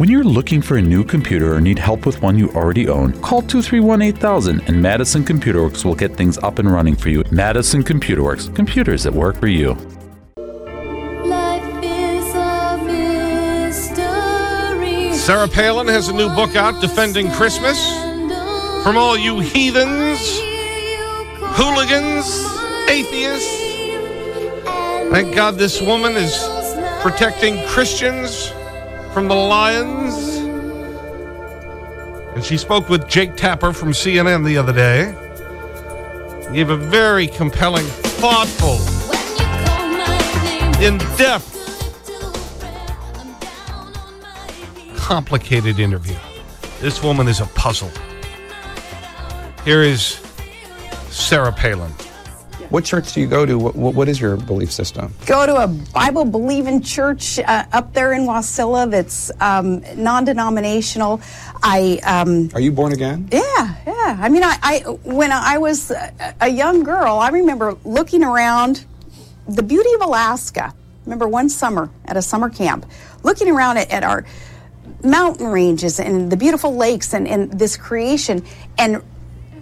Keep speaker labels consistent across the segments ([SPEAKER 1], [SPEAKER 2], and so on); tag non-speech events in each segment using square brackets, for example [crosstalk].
[SPEAKER 1] When you're looking for a new computer or need help with one you already own, call 231 8000 and Madison Computer Works will get things up and running for you. Madison Computer Works, computers that work for you.
[SPEAKER 2] Sarah Palin has a new book out, Defending Christmas. From all you heathens, hooligans, atheists. Thank God this woman is protecting Christians from the lions. And she spoke with Jake Tapper from CNN the other day. Gave a very compelling, thoughtful, in-depth complicated interview. This woman is a puzzle. Here is Sarah Palin.
[SPEAKER 3] What church do you go to? What, what is your belief system?
[SPEAKER 4] Go to a Bible believing church uh, up there in Wasilla that's um, non denominational. I. Um,
[SPEAKER 3] Are you born again?
[SPEAKER 4] Yeah, yeah. I mean, I, I when I was a young girl, I remember looking around the beauty of Alaska. Remember one summer at a summer camp, looking around at, at our mountain ranges and the beautiful lakes and, and this creation and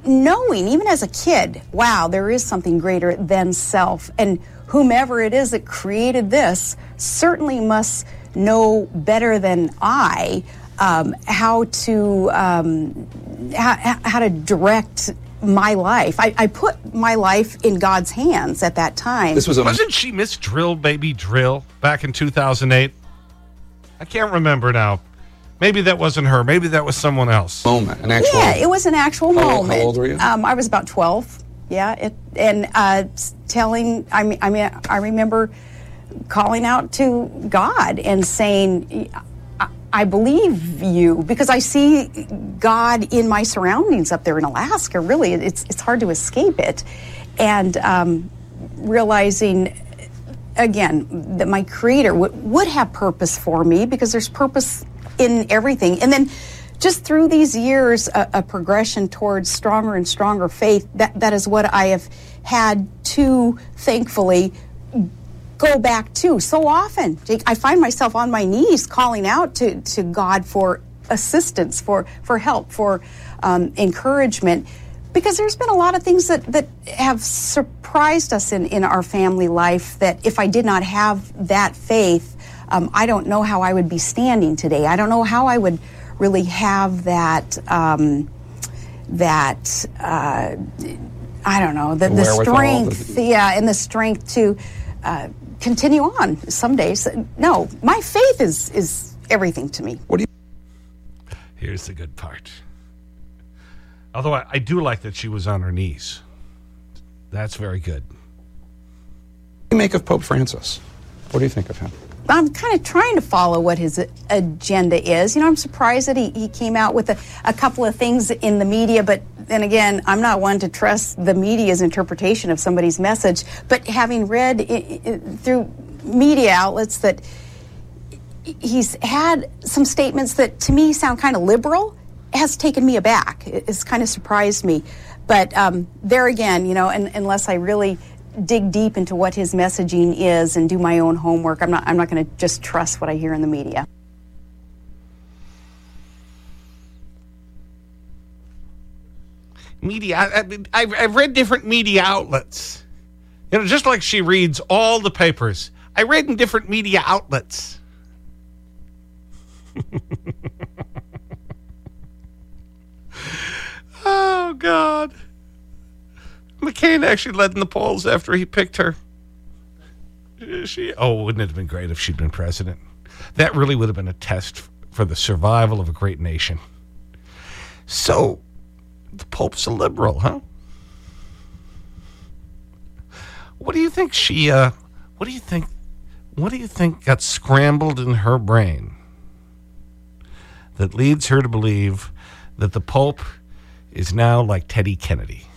[SPEAKER 4] knowing even as a kid wow there is something greater than self and whomever it is that created this certainly must know better than i um, how to um, how, how to direct my life. I, I, put my life in God's hands at that time.
[SPEAKER 2] This was Wasn't she Miss Drill Baby Drill back in 2008? I can't remember now. Maybe that wasn't her. Maybe that was someone else.
[SPEAKER 3] Moment, an actual.
[SPEAKER 4] Yeah, it was an actual
[SPEAKER 3] how,
[SPEAKER 4] moment.
[SPEAKER 3] How old were you?
[SPEAKER 4] Um, I was about 12. Yeah, it, and uh, telling, I mean, I mean, I remember calling out to God and saying, I, I believe you because I see God in my surroundings up there in Alaska. Really, it's it's hard to escape it, and um, realizing again that my Creator would have purpose for me because there's purpose in everything. And then just through these years, a, a, progression towards stronger and stronger faith, that, that is what I have had to, thankfully, go back to so often. I find myself on my knees calling out to, to God for assistance, for, for help, for um, encouragement. Because there's been a lot of things that, that have surprised us in, in our family life that if I did not have that faith, um, I don't know how I would be standing today. I don't know how I would really have that um, that uh, I don't know the, the strength, the, yeah, and the strength to uh, continue on. Some days, no, my faith is is everything to me.
[SPEAKER 3] What do you?
[SPEAKER 2] Here's the good part. Although I, I do like that she was on her knees. That's very good. What
[SPEAKER 3] do you make of Pope Francis? What do you think of him?
[SPEAKER 4] I'm kind of trying to follow what his agenda is. You know, I'm surprised that he, he came out with a, a couple of things in the media, but then again, I'm not one to trust the media's interpretation of somebody's message. But having read through media outlets that he's had some statements that to me sound kind of liberal has taken me aback. It's kind of surprised me. But um, there again, you know, and, unless I really dig deep into what his messaging is and do my own homework. I'm not, I'm not going to just trust what I hear in the media.
[SPEAKER 2] Media, I, I've read different media outlets. You know, just like she reads all the papers. I read in different media outlets. [laughs] oh, God. McCain actually led in the polls after he picked her. She, oh, wouldn't it have been great if she'd been president? That really would have been a test for the survival of a great nation. So, the Pope's a liberal, huh? What do you think she, uh, what do you think, what do you think got scrambled in her brain that leads her to believe that the Pope is now like Teddy Kennedy?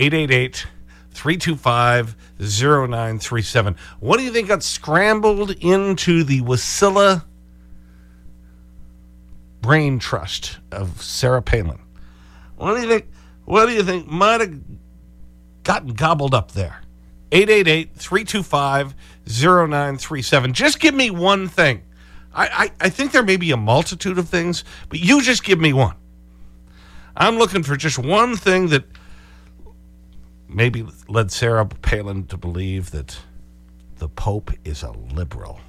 [SPEAKER 2] 888 325 0937. What do you think got scrambled into the Wasilla brain trust of Sarah Palin? What do you think, what do you think might have gotten gobbled up there? 888 325 0937. Just give me one thing. I, I, I think there may be a multitude of things, but you just give me one. I'm looking for just one thing that maybe led Sarah Palin to believe that the Pope is a liberal.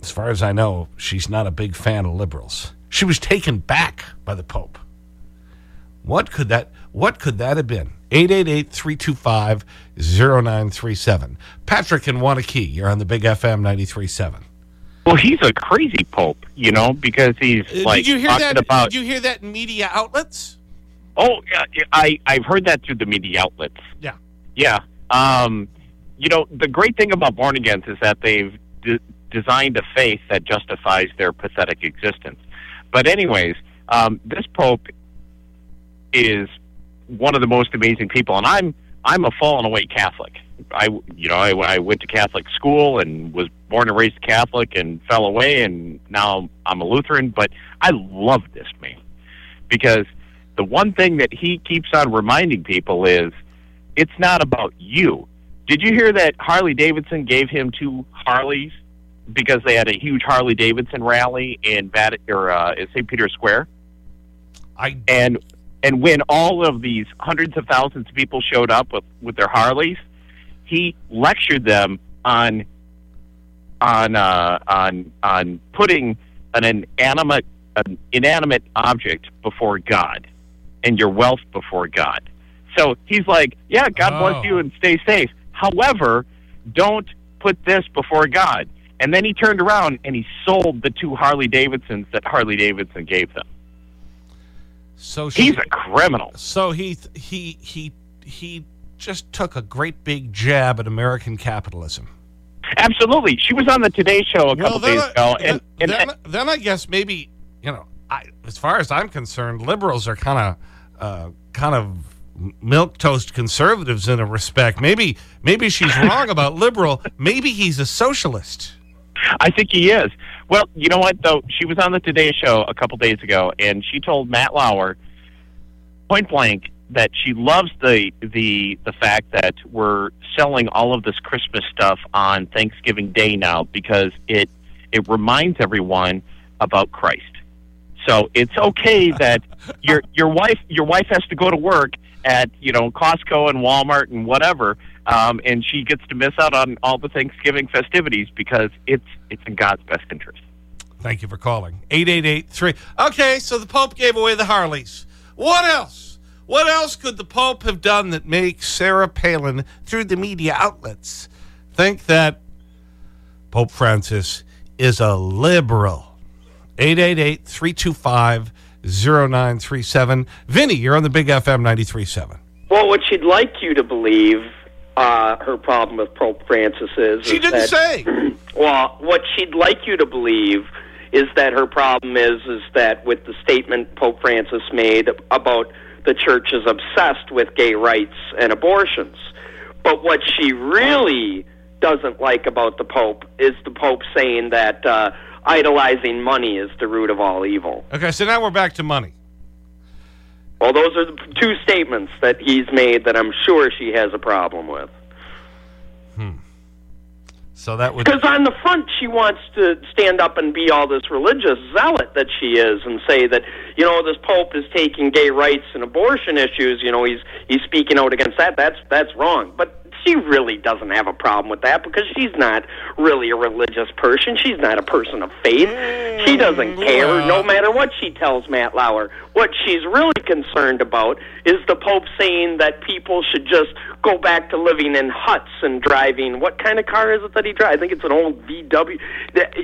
[SPEAKER 2] As far as I know, she's not a big fan of liberals. She was taken back by the Pope. What could that, what could that have been? 888-325-0937. Patrick in Waunakee, you're on the Big FM 93.7.
[SPEAKER 5] Well, he's a crazy pope, you know, because he's
[SPEAKER 2] Uh,
[SPEAKER 5] like
[SPEAKER 2] did you hear that?
[SPEAKER 5] about.
[SPEAKER 2] Did you hear that in media outlets?
[SPEAKER 5] Oh, yeah, I I've heard that through the media outlets.
[SPEAKER 2] Yeah.
[SPEAKER 5] Yeah. Um, you know, the great thing about born agains is that they've de- designed a faith that justifies their pathetic existence. But anyways, um, this pope is one of the most amazing people, and I'm I'm a fallen away Catholic. I you know I, I went to Catholic school and was born and raised Catholic and fell away, and now I'm a Lutheran. But I love this man because the one thing that he keeps on reminding people is it's not about you. Did you hear that Harley Davidson gave him two Harleys because they had a huge Harley Davidson rally in Vat- or uh, St. Peter's Square?
[SPEAKER 2] I,
[SPEAKER 5] and and when all of these hundreds of thousands of people showed up with with their Harleys, he lectured them on on uh, on on putting an inanimate an inanimate object before God and your wealth before God. So he's like, yeah, God
[SPEAKER 2] Oh.
[SPEAKER 5] bless you and stay safe. However, don't put this before God. And then he turned around and he sold the two Harley Davidsons that Harley Davidson gave them.
[SPEAKER 2] so she,
[SPEAKER 5] He's a criminal.
[SPEAKER 2] so he, he, he, he just took a great big jab at American capitalism.
[SPEAKER 5] Absolutely. She was on the Today Show a couple days
[SPEAKER 2] I-
[SPEAKER 5] ago. And,
[SPEAKER 2] then,
[SPEAKER 5] and
[SPEAKER 2] then, then I guess maybe, you know, I, as far as I'm concerned, liberals are kind of, uh, kind of milk toast conservatives in a respect. Maybe, maybe she's [laughs] wrong about liberal. Maybe he's a socialist.
[SPEAKER 5] I think he is. Well, you know what, though? She was on the Today Show a couple days ago, and she told Matt Lauer point blank that she loves the the the fact that we're selling all of this Christmas stuff on Thanksgiving Day now because it it reminds everyone about Christ. So it's okay that your your wife your wife has to go to work at you know Costco and Walmart and whatever, um, and she gets to miss out on all the Thanksgiving festivities because it's it's in God's best interest.
[SPEAKER 2] Thank you for calling. 8883. Okay, so the Pope gave away the Harleys. What else? What else could the Pope have done that makes Sarah Palin, through the media outlets, think that Pope Francis is a liberal? 888-325-0937. Vinny, you're on the Big FM 93.7.
[SPEAKER 6] Well, what she'd like you to believe, uh, her problem with Pope Francis is.
[SPEAKER 2] She
[SPEAKER 6] is
[SPEAKER 2] didn't
[SPEAKER 6] that,
[SPEAKER 2] say. [clears throat]
[SPEAKER 6] Well, what she'd like you to believe is that her problem is is that with the statement Pope Francis made about the church is obsessed with gay rights and abortions. But what she really doesn't like about the Pope is the Pope saying that uh, idolizing money is the root of all evil.
[SPEAKER 2] Okay, so now we're back to money.
[SPEAKER 6] Well, those are the two statements that he's made that I'm sure she has a problem with. Hmm.
[SPEAKER 2] So that would...
[SPEAKER 6] Because on the front, she wants to stand up and be all this religious zealot that she is, and say that you know this pope is taking gay rights and abortion issues. You know he's he's speaking out against that. That's that's wrong. But she really doesn't have a problem with that because she's not really a religious person. She's not a person of faith. She doesn't mm. care, no matter what she tells Matt Lauer. What she's really concerned about is the Pope saying that people should just go back to living in huts and driving. What kind of car is it that he drives? I think it's an old VW. That,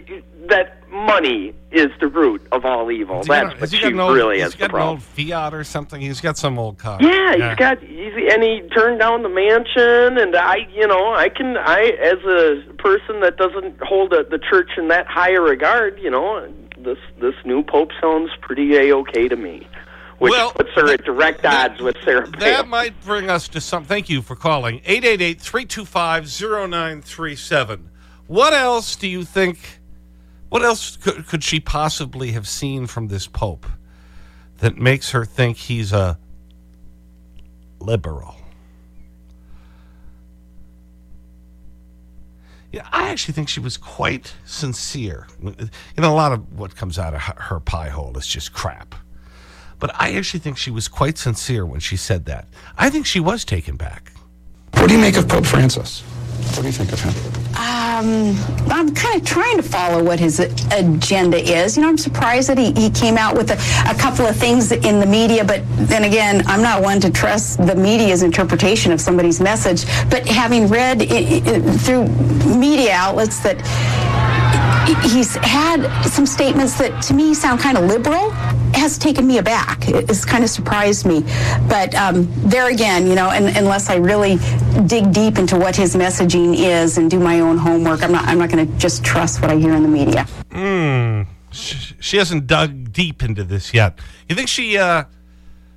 [SPEAKER 6] that money is the root of all evil.
[SPEAKER 2] Has he got-
[SPEAKER 6] That's what she
[SPEAKER 2] got old-
[SPEAKER 6] really
[SPEAKER 2] he's
[SPEAKER 6] has the
[SPEAKER 2] got an
[SPEAKER 6] problem.
[SPEAKER 2] old Fiat or something. He's got some old car.
[SPEAKER 6] Yeah, he's got he's and he turned down the mansion and I you know, I can I as a person that doesn't hold a, the church in that high regard, you know, this this new pope sounds pretty a okay to me. Which
[SPEAKER 2] Well,
[SPEAKER 6] puts her at direct
[SPEAKER 2] that-
[SPEAKER 6] odds with Sarah
[SPEAKER 2] That might bring us to some. Thank you for calling. 888-325-0937. What else do you think, what else could, could she possibly have seen from this Pope that makes her think he's a liberal? Yeah, I actually think she was quite sincere. You know, a lot of what comes out of her, her pie hole is just crap. But I actually think she was quite sincere when she said that. I think she was taken back.
[SPEAKER 3] What do you make of Pope Francis? What do you think of him?
[SPEAKER 4] Um, I'm kind of trying to follow what his agenda is. You know, I'm surprised that he, he came out with a, a couple of things in the media, but then again, I'm not one to trust the media's interpretation of somebody's message. But having read i i through media outlets that he's had some statements that to me sound kind of liberal has taken me aback. It's kind of surprised me. But um, there again, you know, and, unless I really dig deep into what his messaging is and do my own homework, I'm not, I'm not going to just trust what I hear in the media.
[SPEAKER 2] Hmm. She, she hasn't dug deep into this yet. You think she, uh,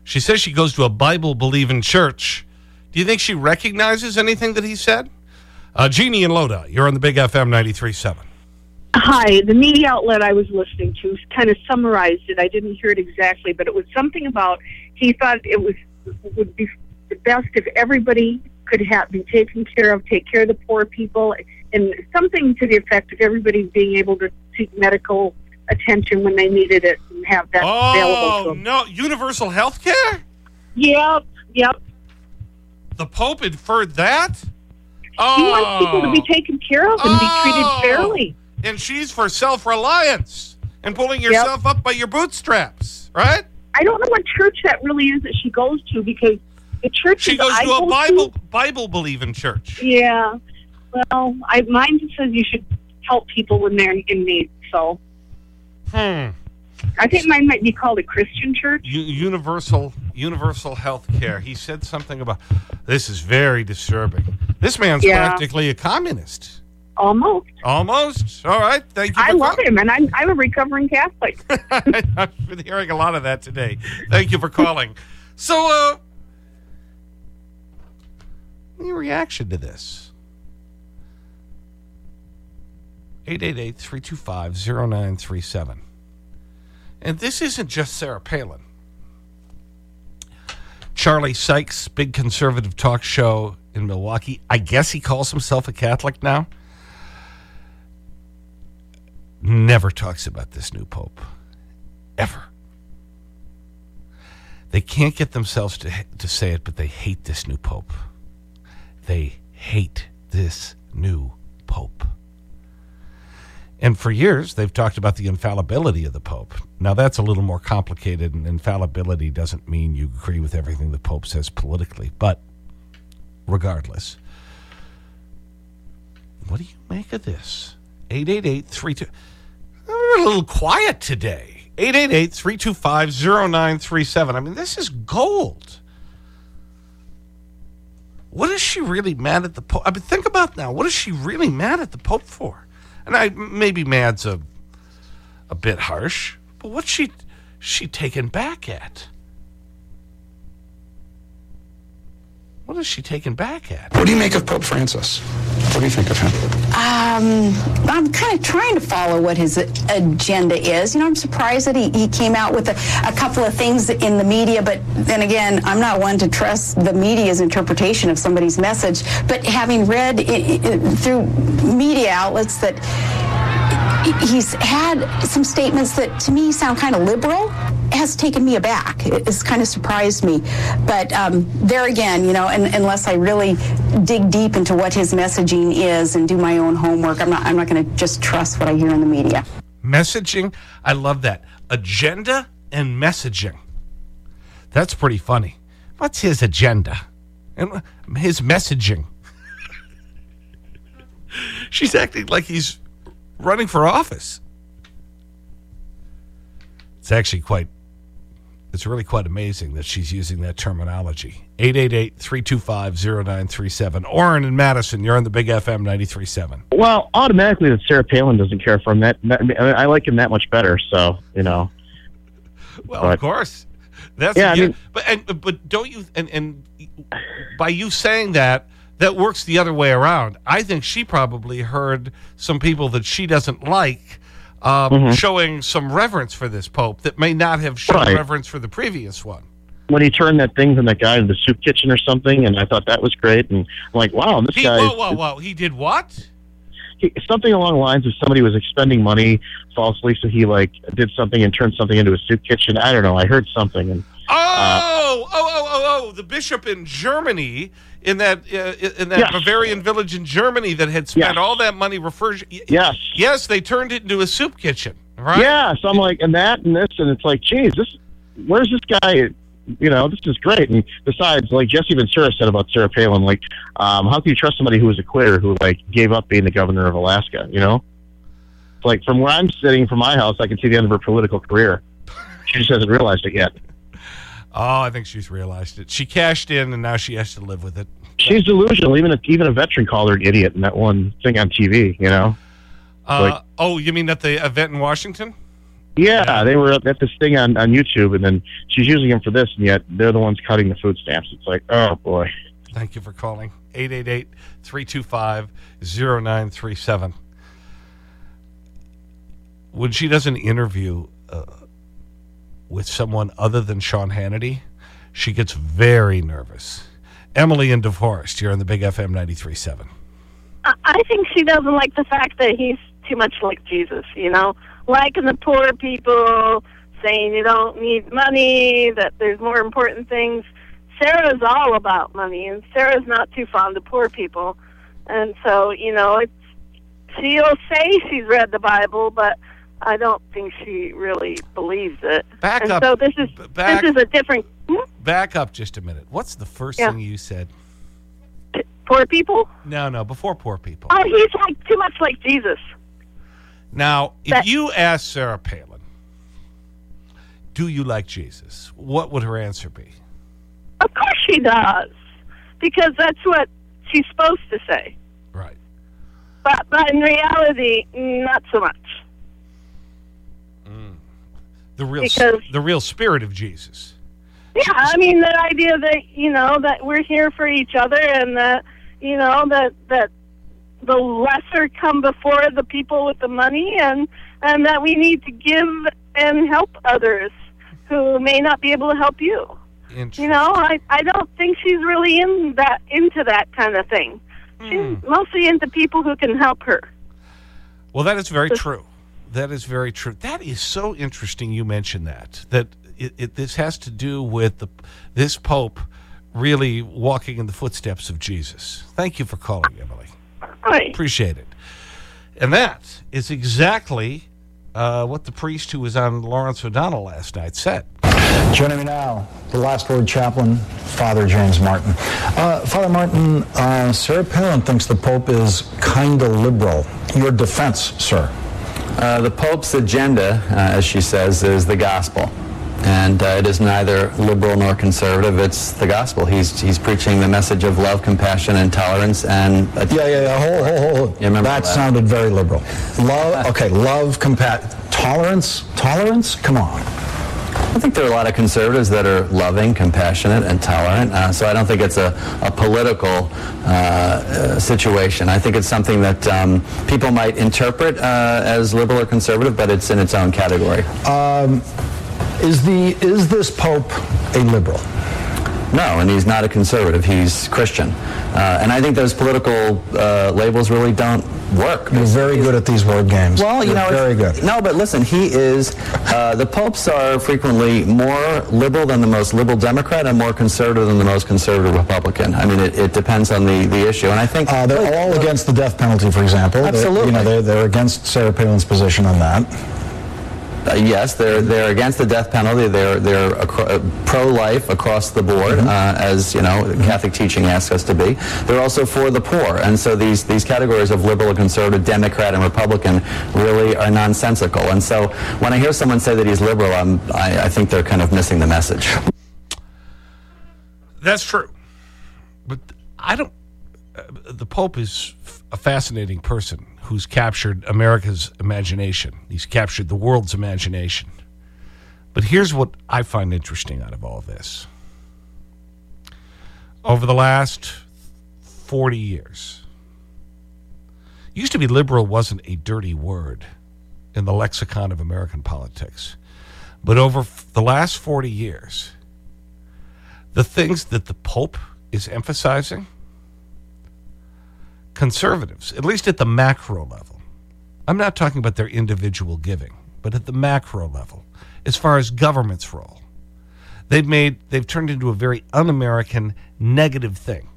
[SPEAKER 2] she says she goes to a Bible believing church. Do you think she recognizes anything that he said? Uh, Jeannie and Lodi, you're on the Big FM 93.7.
[SPEAKER 7] Hi, the media outlet I was listening to kind of summarized it. I didn't hear it exactly, but it was something about he thought it was would be the best if everybody could have be taken care of, take care of the poor people, and something to the effect of everybody being able to seek medical attention when they needed it and have that
[SPEAKER 2] oh,
[SPEAKER 7] available them.
[SPEAKER 2] no, universal health care?
[SPEAKER 7] Yep, yep.
[SPEAKER 2] The Pope inferred that?
[SPEAKER 7] Oh. He wants people to be oh. taken care of and oh. be treated oh. fairly
[SPEAKER 2] and she's for self-reliance and pulling yourself yep. up by your bootstraps, right?
[SPEAKER 7] I don't know what church that really is that she goes to because the church
[SPEAKER 2] she goes to a Bible to, Bible believing church.
[SPEAKER 7] Yeah, well, I mine just says you should help people when they're in need. So,
[SPEAKER 2] hmm.
[SPEAKER 7] I think mine might be called a Christian church.
[SPEAKER 2] U universal Universal Health Care. He said something about this is very disturbing. This man's yeah. practically a communist.
[SPEAKER 7] Almost.
[SPEAKER 2] Almost. All right. Thank you.
[SPEAKER 7] I love him, and I'm, I'm a recovering Catholic. [laughs]
[SPEAKER 2] I've been hearing a lot of that today. Thank you for calling. so, uh, any reaction to this? 888-325-0937. And this isn't just Sarah Palin. Charlie Sykes, big conservative talk show in Milwaukee. I guess he calls himself a Catholic now never talks about this new pope. Ever. They can't get themselves to, to say it, but they hate this new pope. They hate this new pope. And for years, they've talked about the infallibility of the Pope. Now, that's a little more complicated, and infallibility doesn't mean you agree with everything the Pope says politically. But regardless, what do you make of this? 888 32 a little quiet today. 888-325-0937. I mean, this is gold. What is she really mad at the Pope? I mean, think about now. What is she really mad at the Pope for? And I maybe mad's a, a bit harsh, but what's she, she taken back at? What is she taken back at?
[SPEAKER 3] What do you make of Pope Francis? What do you think of him?
[SPEAKER 4] Um, I'm kind of trying to follow what his agenda is. You know, I'm surprised that he, he came out with a, a couple of things in the media, but then again, I'm not one to trust the media's interpretation of somebody's message. But having read through media outlets that he's had some statements that to me sound kind of liberal has taken me aback. It's kind of surprised me. But um, there again, you know, and, unless I really dig deep into what his messaging is and do my own homework, I'm not, I'm not going to just trust what I hear in the media.
[SPEAKER 2] Messaging, I love that. Agenda and messaging. That's pretty funny. What's his agenda? And his messaging. [laughs] She's acting like he's running for office. It's actually quite, it's really quite amazing that she's using that terminology. 888-325-0937. Oren and Madison, you're on the Big FM 93.7.
[SPEAKER 8] Well, automatically that Sarah Palin doesn't care for him. That, that I like him that much better, so, you know.
[SPEAKER 2] Well, but, of course. That's, yeah, I mean, but, and, but don't you, and, and by you saying that, that works the other way around. I think she probably heard some people that she doesn't like um, -hmm. showing some reverence for this Pope that may not have shown right. reverence for the previous one.
[SPEAKER 8] When he turned that thing from that guy to the soup kitchen or something, and I thought that was great. And I'm like, wow, this
[SPEAKER 2] he,
[SPEAKER 8] guy.
[SPEAKER 2] Whoa, whoa, whoa. He did what?
[SPEAKER 8] he, something along the lines of somebody was expending money falsely, so he like did something and turned something into a soup kitchen. I don't know. I heard something, and
[SPEAKER 2] Oh, oh, oh, oh, oh! The bishop in Germany, in that uh, in that
[SPEAKER 8] Yes.
[SPEAKER 2] Bavarian village in Germany, that had spent
[SPEAKER 8] Yes.
[SPEAKER 2] all that money refers.
[SPEAKER 8] yes,
[SPEAKER 2] yes, they turned it into a soup kitchen, right?
[SPEAKER 8] yeah. So I'm like, and that and this, and it's like, geez, this, where's this guy? You know, this is great. And besides, like Jesse Ventura said about Sarah Palin, like, um, how can you trust somebody who was a quitter who like gave up being the governor of Alaska? You know, like from where I'm sitting from my house, I can see the end of her political career. She just hasn't realized it yet.
[SPEAKER 2] Oh, I think she's realized it. She cashed in, and now she has to live with it.
[SPEAKER 8] She's delusional. Even a, even a veteran called her an idiot in that one thing on TV. You know.
[SPEAKER 2] Uh,
[SPEAKER 8] Like-
[SPEAKER 2] oh, you mean at the event in Washington?
[SPEAKER 8] Yeah, they were at this thing on, on YouTube, and then she's using them for this, and yet they're the ones cutting the food stamps. It's like, oh boy.
[SPEAKER 2] Thank you for calling. 888-325-0937. When she does an interview uh, with someone other than Sean Hannity, she gets very nervous. Emily in DeForest, you're on the Big FM 93.7.
[SPEAKER 9] I- I think she doesn't like the fact that he's too much like Jesus, you know, liking the poor people, saying you don't need money, that there's more important things. Sarah's all about money, and Sarah's not too fond of poor people. And so, you know, it's, she'll say she's read the Bible, but I don't think she really believes it.
[SPEAKER 2] Back
[SPEAKER 9] and
[SPEAKER 2] up.
[SPEAKER 9] so this is
[SPEAKER 2] back-
[SPEAKER 9] this is a different hmm?
[SPEAKER 2] Back up just a minute. What's the first
[SPEAKER 9] Yeah.
[SPEAKER 2] thing you said?
[SPEAKER 9] poor people.
[SPEAKER 2] No, no, before poor people.
[SPEAKER 9] Oh, he's like too much like Jesus.
[SPEAKER 2] Now, if
[SPEAKER 9] That-
[SPEAKER 2] you ask Sarah Palin, do you like Jesus? What would her answer be?
[SPEAKER 9] Of course she does, because that's what she's supposed to say.
[SPEAKER 2] Right.
[SPEAKER 9] But but in reality, not so much.
[SPEAKER 2] The real,
[SPEAKER 9] Because-
[SPEAKER 2] the real spirit of Jesus.
[SPEAKER 9] Yeah, I mean the idea that you know that we're here for each other, and that you know that that the lesser come before the people with the money, and and that we need to give and help others who may not be able to help you. You know, I I don't think she's really in that into that kind of thing. She's hmm. mostly into people who can help her.
[SPEAKER 2] Well, that is very true. That is very true. That is so interesting you mentioned that. That it, it, this has to do with the, this Pope really walking in the footsteps of Jesus. Thank you for calling, Emily.
[SPEAKER 9] Right.
[SPEAKER 2] Appreciate it. And that is exactly uh, what the priest who was on Lawrence O'Donnell last night said.
[SPEAKER 10] Joining me now, the last word chaplain, Father James Martin. Uh, Father Martin, uh, Sarah Palin thinks the Pope is kind of liberal. Your defense, sir.
[SPEAKER 11] Uh, the Pope's agenda, uh, as she says, is the gospel. And uh, it is neither liberal nor conservative. It's the gospel. He's, he's preaching the message of love, compassion, and tolerance. And
[SPEAKER 10] Yeah, yeah, yeah. Hold, hold, hold.
[SPEAKER 11] You remember
[SPEAKER 10] that,
[SPEAKER 11] that?
[SPEAKER 10] sounded very liberal. Love, okay, love, compat, tolerance, tolerance. Come on.
[SPEAKER 11] I think there are a lot of conservatives that are loving, compassionate, and tolerant. Uh, so I don't think it's a, a political uh, uh, situation. I think it's something that um, people might interpret uh, as liberal or conservative, but it's in its own category.
[SPEAKER 10] Um, is the is this Pope a liberal?
[SPEAKER 11] No, and he's not a conservative. He's Christian. Uh, and I think those political uh, labels really don't work.
[SPEAKER 10] You're very good at these word games.
[SPEAKER 11] Well, you
[SPEAKER 10] You're
[SPEAKER 11] know,
[SPEAKER 10] very good.
[SPEAKER 11] No, but listen, he is. Uh, the popes are frequently more liberal than the most liberal Democrat and more conservative than the most conservative Republican. I mean, it, it depends on the, the issue, and I think
[SPEAKER 10] Uh, they're all against the death penalty, for example. They're-
[SPEAKER 11] Absolutely.
[SPEAKER 10] you know, they're, they're against Sarah Palin's position on that.
[SPEAKER 11] Uh, yes, they're they're against the death penalty. They're they're acro- uh, pro-life across the board,
[SPEAKER 10] Mm-hmm.
[SPEAKER 11] uh, as you know, Catholic teaching asks us to be. They're also for the poor, and so these these categories of liberal, and conservative, Democrat, and Republican really are nonsensical. And so when I hear someone say that he's liberal, I'm, I, I think they're kind of missing the message.
[SPEAKER 2] That's true. But I don't. Uh, the Pope is f- a fascinating person who's captured America's imagination. He's captured the world's imagination. But here's what I find interesting out of all this. Over the last 40 years, used to be liberal wasn't a dirty word in the lexicon of American politics. But over the last 40 years, the things that the Pope is emphasizing conservatives, at least at the macro level, I'm not talking about their individual giving, but at the macro level, as far as government's role, they've made, they've turned into a very un American negative thing.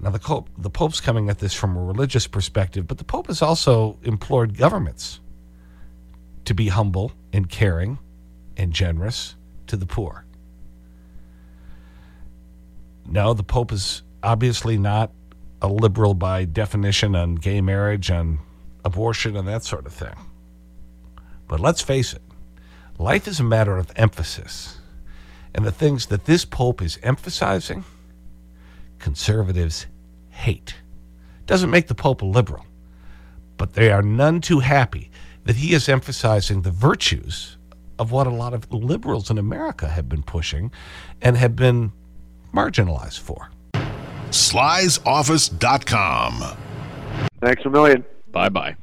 [SPEAKER 2] Now, the, the Pope's coming at this from a religious perspective, but the Pope has also implored governments to be humble and caring and generous to the poor. No, the Pope is obviously not a liberal by definition on gay marriage, on abortion, and that sort of thing. But let's face it, life is a matter of emphasis. And the things that this Pope is emphasizing, conservatives hate. Doesn't make the Pope a liberal, but they are none too happy that he is emphasizing the virtues of what a lot of liberals in America have been pushing and have been marginalized for.
[SPEAKER 12] Sly'sOffice.com.
[SPEAKER 13] Thanks a million.
[SPEAKER 5] Bye bye.